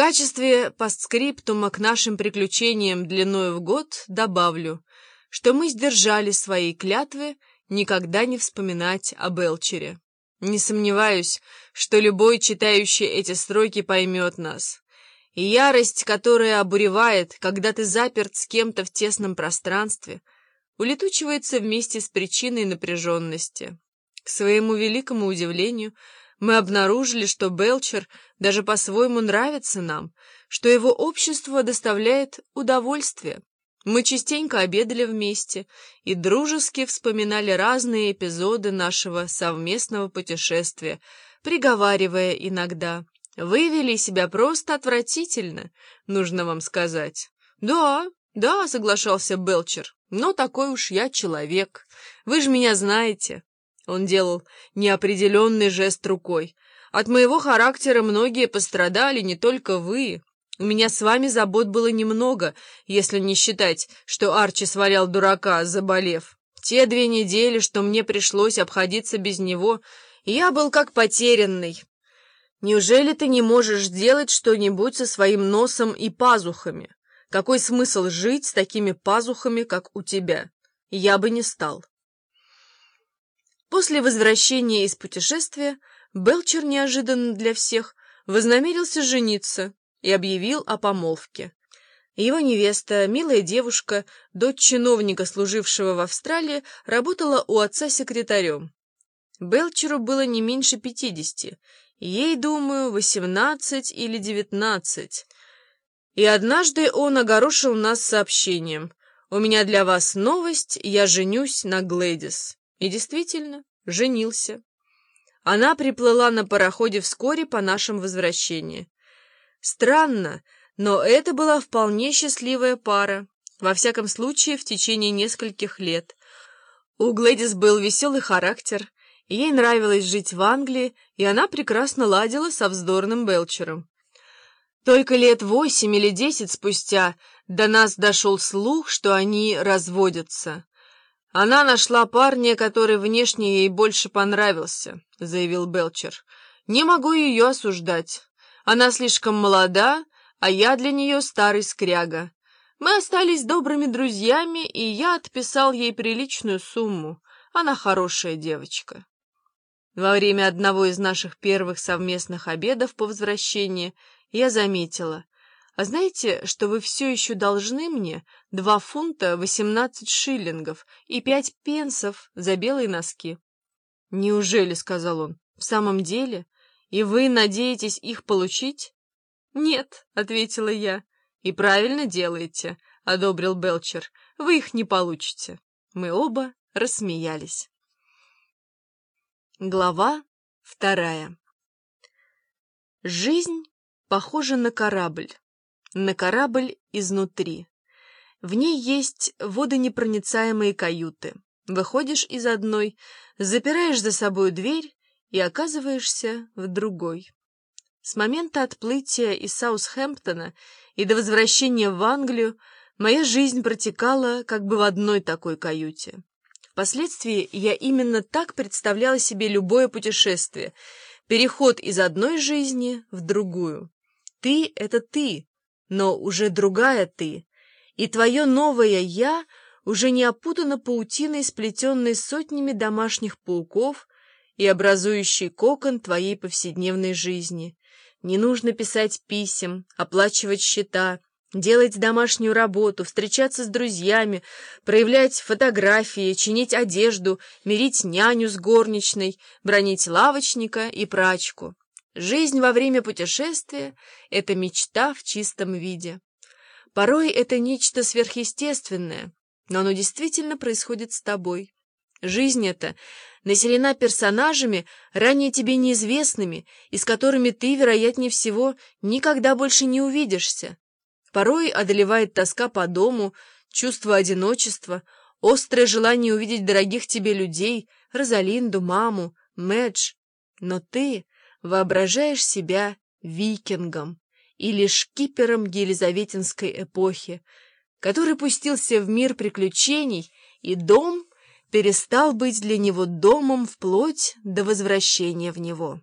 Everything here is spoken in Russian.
качестве постскриптума к нашим приключениям длиною в год добавлю, что мы сдержали свои клятвы никогда не вспоминать о Белчере. Не сомневаюсь, что любой, читающий эти строки, поймет нас. И ярость, которая обуревает, когда ты заперт с кем-то в тесном пространстве, улетучивается вместе с причиной напряженности. К своему великому удивлению, мы обнаружили, что Белчер даже по-своему нравится нам, что его общество доставляет удовольствие. Мы частенько обедали вместе и дружески вспоминали разные эпизоды нашего совместного путешествия, приговаривая иногда. Вы вели себя просто отвратительно, нужно вам сказать. Да, да, соглашался Белчер, но такой уж я человек. Вы же меня знаете. Он делал неопределенный жест рукой. От моего характера многие пострадали, не только вы. У меня с вами забот было немного, если не считать, что Арчи свалял дурака, заболев. Те две недели, что мне пришлось обходиться без него, я был как потерянный. Неужели ты не можешь сделать что-нибудь со своим носом и пазухами? Какой смысл жить с такими пазухами, как у тебя? Я бы не стал. После возвращения из путешествия Белчер неожиданно для всех вознамерился жениться и объявил о помолвке. Его невеста, милая девушка, дочь чиновника, служившего в Австралии, работала у отца секретарем. Белчеру было не меньше пятидесяти, ей, думаю, восемнадцать или девятнадцать. И однажды он огорошил нас сообщением. «У меня для вас новость, я женюсь на Глэдис». И действительно, женился. Она приплыла на пароходе вскоре по нашему возвращении. Странно, но это была вполне счастливая пара, во всяком случае в течение нескольких лет. У Глэдис был веселый характер, ей нравилось жить в Англии, и она прекрасно ладила со вздорным Белчером. Только лет восемь или десять спустя до нас дошел слух, что они разводятся. «Она нашла парня, который внешне ей больше понравился», — заявил Белчер. «Не могу ее осуждать. Она слишком молода, а я для нее старый скряга. Мы остались добрыми друзьями, и я отписал ей приличную сумму. Она хорошая девочка». Во время одного из наших первых совместных обедов по возвращении я заметила, а знаете, что вы все еще должны мне два фунта восемнадцать шиллингов и пять пенсов за белые носки? Неужели, — сказал он, — в самом деле? И вы надеетесь их получить? Нет, — ответила я. И правильно делаете, — одобрил Белчер. Вы их не получите. Мы оба рассмеялись. Глава вторая Жизнь похожа на корабль на корабль изнутри. В ней есть водонепроницаемые каюты. Выходишь из одной, запираешь за собой дверь и оказываешься в другой. С момента отплытия из Саусхэмптона и до возвращения в Англию моя жизнь протекала как бы в одной такой каюте. Впоследствии я именно так представляла себе любое путешествие, переход из одной жизни в другую. Ты — это ты, но уже другая ты, и твое новое «я» уже не опутано паутиной, сплетенной сотнями домашних пауков и образующей кокон твоей повседневной жизни. Не нужно писать писем, оплачивать счета, делать домашнюю работу, встречаться с друзьями, проявлять фотографии, чинить одежду, мирить няню с горничной, бронить лавочника и прачку. Жизнь во время путешествия — это мечта в чистом виде. Порой это нечто сверхъестественное, но оно действительно происходит с тобой. Жизнь эта населена персонажами, ранее тебе неизвестными, и с которыми ты, вероятнее всего, никогда больше не увидишься. Порой одолевает тоска по дому, чувство одиночества, острое желание увидеть дорогих тебе людей, Розалинду, маму, Мэдж. Но ты воображаешь себя викингом или шкипером Елизаветинской эпохи, который пустился в мир приключений, и дом перестал быть для него домом вплоть до возвращения в него.